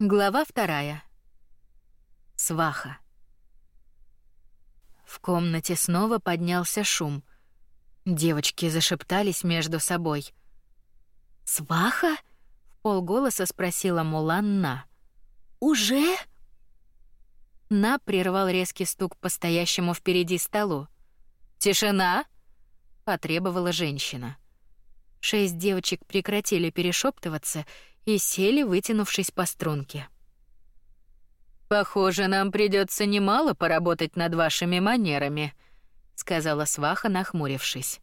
Глава вторая. Сваха. В комнате снова поднялся шум. Девочки зашептались между собой. «Сваха?» — в полголоса спросила Муланна. «Уже?» На прервал резкий стук по стоящему впереди столу. «Тишина!» — потребовала женщина. Шесть девочек прекратили перешептываться и сели, вытянувшись по струнке. Похоже, нам придется немало поработать над вашими манерами, сказала сваха, нахмурившись.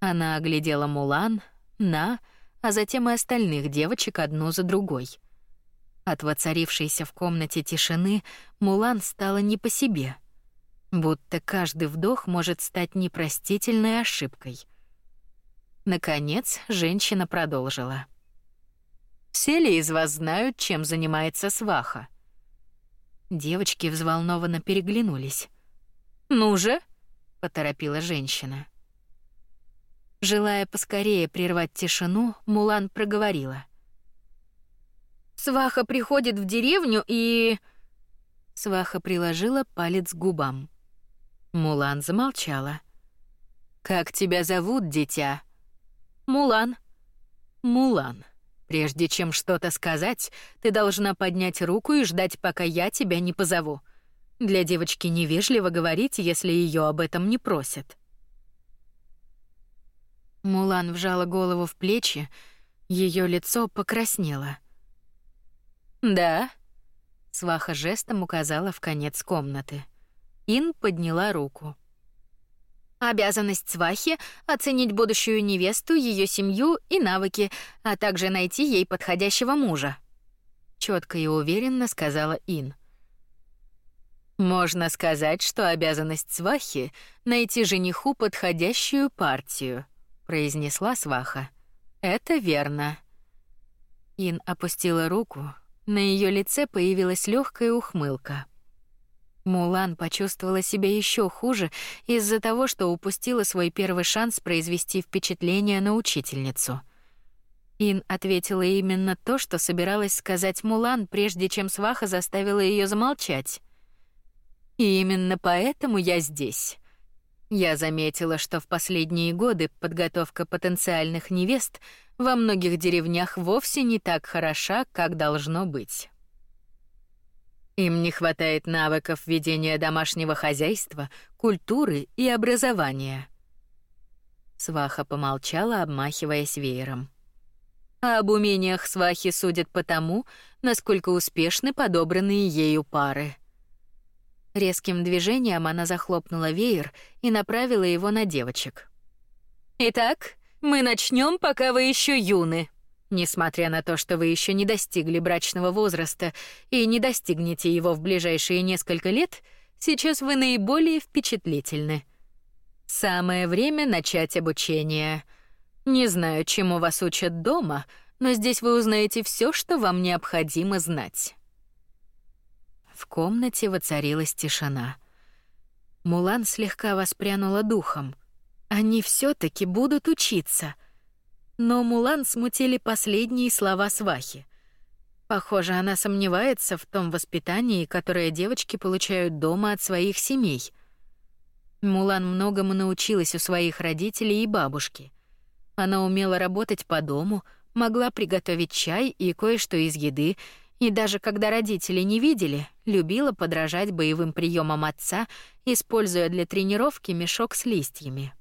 Она оглядела Мулан, На, а затем и остальных девочек одну за другой. От воцарившейся в комнате тишины Мулан стала не по себе, будто каждый вдох может стать непростительной ошибкой. Наконец, женщина продолжила. «Все ли из вас знают, чем занимается сваха?» Девочки взволнованно переглянулись. «Ну же!» — поторопила женщина. Желая поскорее прервать тишину, Мулан проговорила. «Сваха приходит в деревню и...» Сваха приложила палец к губам. Мулан замолчала. «Как тебя зовут, дитя?» Мулан. Мулан. Прежде чем что-то сказать, ты должна поднять руку и ждать, пока я тебя не позову. Для девочки невежливо говорить, если ее об этом не просят. Мулан вжала голову в плечи, ее лицо покраснело. Да. Сваха жестом указала в конец комнаты. Ин подняла руку. Обязанность свахи — оценить будущую невесту, ее семью и навыки, а также найти ей подходящего мужа. Четко и уверенно сказала Ин. Можно сказать, что обязанность свахи — найти жениху подходящую партию, произнесла сваха. Это верно. Ин опустила руку, на ее лице появилась легкая ухмылка. Мулан почувствовала себя еще хуже из-за того, что упустила свой первый шанс произвести впечатление на учительницу. Ин ответила именно то, что собиралась сказать Мулан, прежде чем сваха заставила ее замолчать. И именно поэтому я здесь. Я заметила, что в последние годы подготовка потенциальных невест во многих деревнях вовсе не так хороша, как должно быть. Им не хватает навыков ведения домашнего хозяйства, культуры и образования. Сваха помолчала, обмахиваясь веером. А об умениях свахи судят по тому, насколько успешны подобранные ею пары. Резким движением она захлопнула веер и направила его на девочек. Итак, мы начнем, пока вы еще юны. Несмотря на то, что вы еще не достигли брачного возраста и не достигнете его в ближайшие несколько лет, сейчас вы наиболее впечатлительны. Самое время начать обучение. Не знаю, чему вас учат дома, но здесь вы узнаете все, что вам необходимо знать. В комнате воцарилась тишина. Мулан слегка воспрянула духом. Они все таки будут учиться — но Мулан смутили последние слова свахи. Похоже, она сомневается в том воспитании, которое девочки получают дома от своих семей. Мулан многому научилась у своих родителей и бабушки. Она умела работать по дому, могла приготовить чай и кое-что из еды, и даже когда родители не видели, любила подражать боевым приемам отца, используя для тренировки мешок с листьями.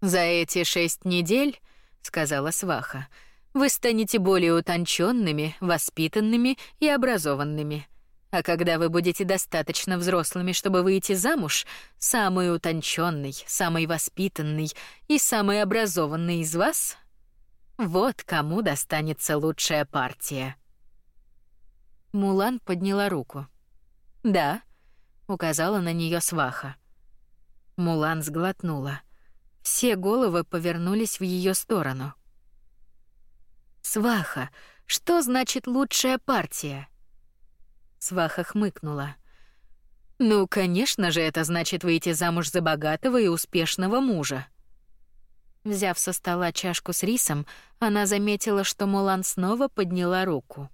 За эти шесть недель сказала сваха. Вы станете более утонченными, воспитанными и образованными. А когда вы будете достаточно взрослыми, чтобы выйти замуж, самый утонченный, самый воспитанный и самый образованный из вас вот кому достанется лучшая партия. Мулан подняла руку. Да, указала на нее сваха. Мулан сглотнула. Все головы повернулись в ее сторону. Сваха, что значит лучшая партия? Сваха хмыкнула. Ну, конечно же, это значит выйти замуж за богатого и успешного мужа. Взяв со стола чашку с рисом, она заметила, что Мулан снова подняла руку.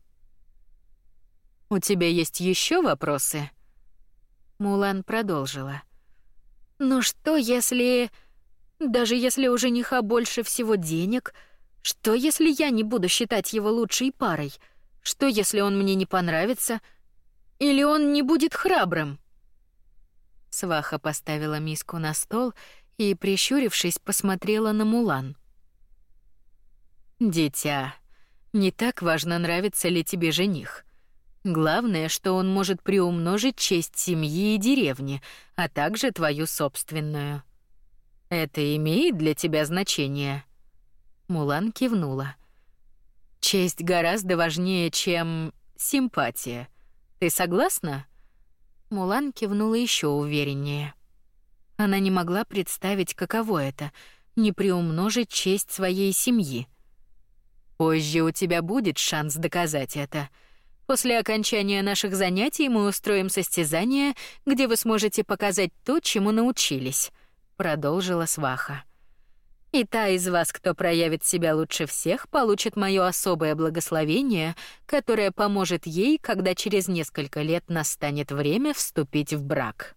У тебя есть еще вопросы? Мулан продолжила. Ну что, если даже если у жениха больше всего денег, что если я не буду считать его лучшей парой? Что если он мне не понравится? Или он не будет храбрым? Сваха поставила миску на стол и, прищурившись, посмотрела на Мулан. Дитя, не так важно, нравится ли тебе жених. Главное, что он может приумножить честь семьи и деревни, а также твою собственную. Это имеет для тебя значение. Мулан кивнула. Честь гораздо важнее, чем симпатия. Ты согласна? Мулан кивнула еще увереннее. Она не могла представить, каково это не приумножить честь своей семьи. Позже у тебя будет шанс доказать это. После окончания наших занятий мы устроим состязание, где вы сможете показать то, чему научились, продолжила Сваха. И та из вас, кто проявит себя лучше всех, получит моё особое благословение, которое поможет ей, когда через несколько лет настанет время вступить в брак.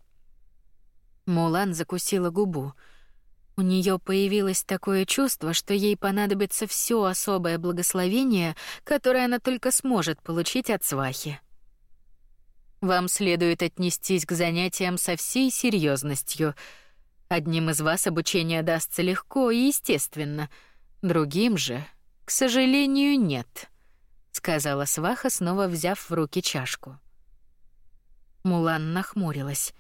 Мулан закусила губу. У нее появилось такое чувство, что ей понадобится все особое благословение, которое она только сможет получить от свахи. Вам следует отнестись к занятиям со всей серьезностью. Одним из вас обучение дастся легко и естественно, другим же, к сожалению, нет, сказала сваха, снова взяв в руки чашку. Мулан нахмурилась.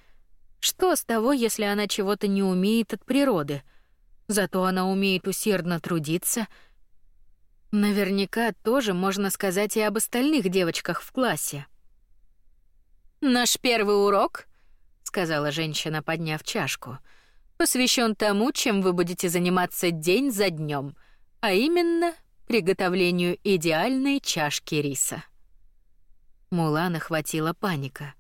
Что с того, если она чего-то не умеет от природы? Зато она умеет усердно трудиться. Наверняка тоже можно сказать и об остальных девочках в классе. Наш первый урок, сказала женщина, подняв чашку посвящен тому, чем вы будете заниматься день за днем, а именно приготовлению идеальной чашки риса. Мулана хватила паника.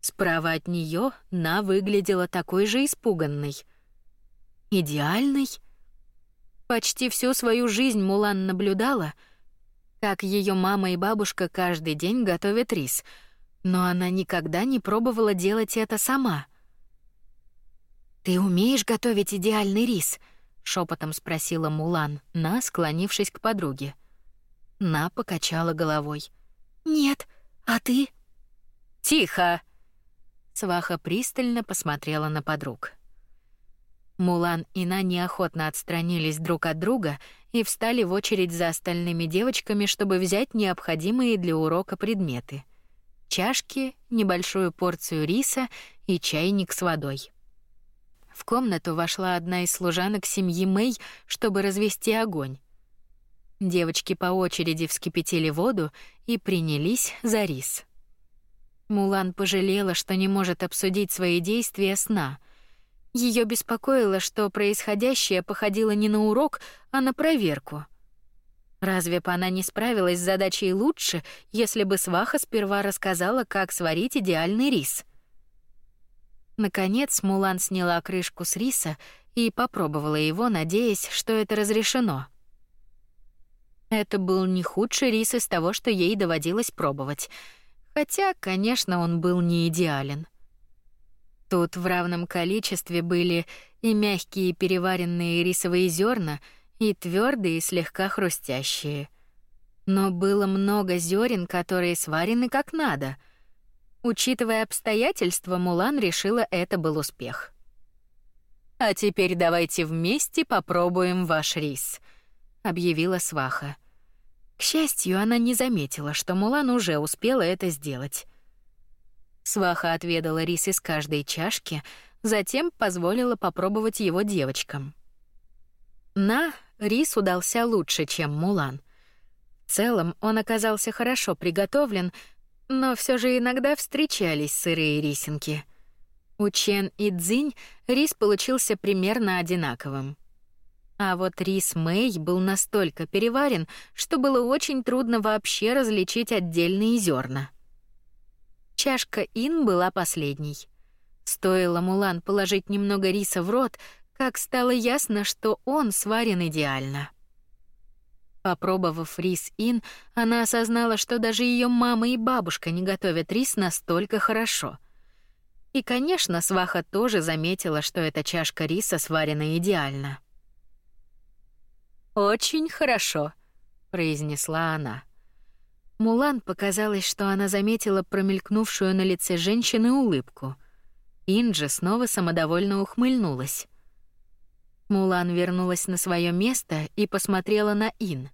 Справа от нее На выглядела такой же испуганной. Идеальной? Почти всю свою жизнь Мулан наблюдала, как ее мама и бабушка каждый день готовят рис, но она никогда не пробовала делать это сама — «Ты умеешь готовить идеальный рис?» — шепотом спросила Мулан, На, склонившись к подруге. На покачала головой. «Нет, а ты?» «Тихо!» Сваха пристально посмотрела на подруг. Мулан и На неохотно отстранились друг от друга и встали в очередь за остальными девочками, чтобы взять необходимые для урока предметы: чашки, небольшую порцию риса и чайник с водой. В комнату вошла одна из служанок семьи Мэй, чтобы развести огонь. Девочки по очереди вскипятили воду и принялись за рис. Мулан пожалела, что не может обсудить свои действия сна. Ее беспокоило, что происходящее походило не на урок, а на проверку. Разве бы она не справилась с задачей лучше, если бы сваха сперва рассказала, как сварить идеальный рис? Наконец Мулан сняла крышку с риса и попробовала его, надеясь, что это разрешено. Это был не худший рис из того, что ей доводилось пробовать. Хотя, конечно, он был не идеален. Тут в равном количестве были и мягкие переваренные рисовые зерна, и твердые, слегка хрустящие. Но было много зерен, которые сварены как надо — Учитывая обстоятельства, Мулан решила, это был успех. А теперь давайте вместе попробуем ваш рис, объявила Сваха. К счастью, она не заметила, что Мулан уже успела это сделать. Сваха отведала рис из каждой чашки, затем позволила попробовать его девочкам. На рис удался лучше, чем Мулан. В целом, он оказался хорошо приготовлен, но все же иногда встречались сырые рисинки. У Чен и Цзинь рис получился примерно одинаковым. А вот рис Мэй был настолько переварен, что было очень трудно вообще различить отдельные зерна. Чашка Ин была последней. Стоило Мулан положить немного риса в рот, как стало ясно, что он сварен идеально. Попробовав рис Ин, она осознала, что даже ее мама и бабушка не готовят рис настолько хорошо. И, конечно, сваха тоже заметила, что эта чашка риса сварена идеально. «Очень хорошо», — произнесла она. Мулан показалось, что она заметила промелькнувшую на лице женщины улыбку. Инджи снова самодовольно ухмыльнулась. Мулан вернулась на свое место и посмотрела на Ин.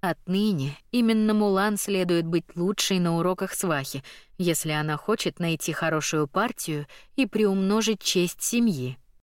Отныне именно Мулан следует быть лучшей на уроках свахи, если она хочет найти хорошую партию и приумножить честь семьи.